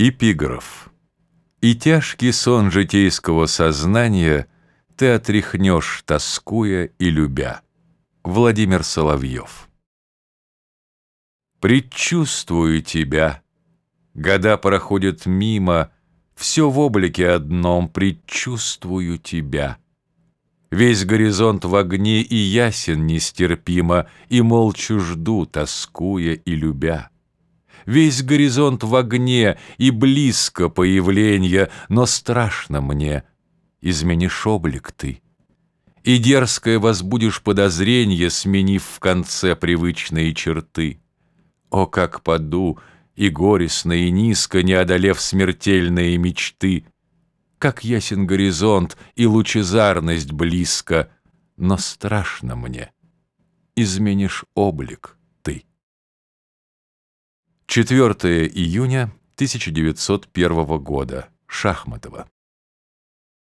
Эпиграф. И тяжкий сон житейского сознания Ты отряхнешь, тоскуя и любя. Владимир Соловьев. Предчувствую тебя. Года проходят мимо, Все в облике одном предчувствую тебя. Весь горизонт в огне и ясен нестерпимо, И молча жду, тоскуя и любя. Весь горизонт в огне и близко появление, Но страшно мне, изменишь облик ты. И дерзкое возбудишь подозренье, Сменив в конце привычные черты. О, как паду, и горестно, и низко, Не одолев смертельные мечты! Как ясен горизонт, и лучезарность близко, Но страшно мне, изменишь облик. 4 июня 1901 года. Шахматова.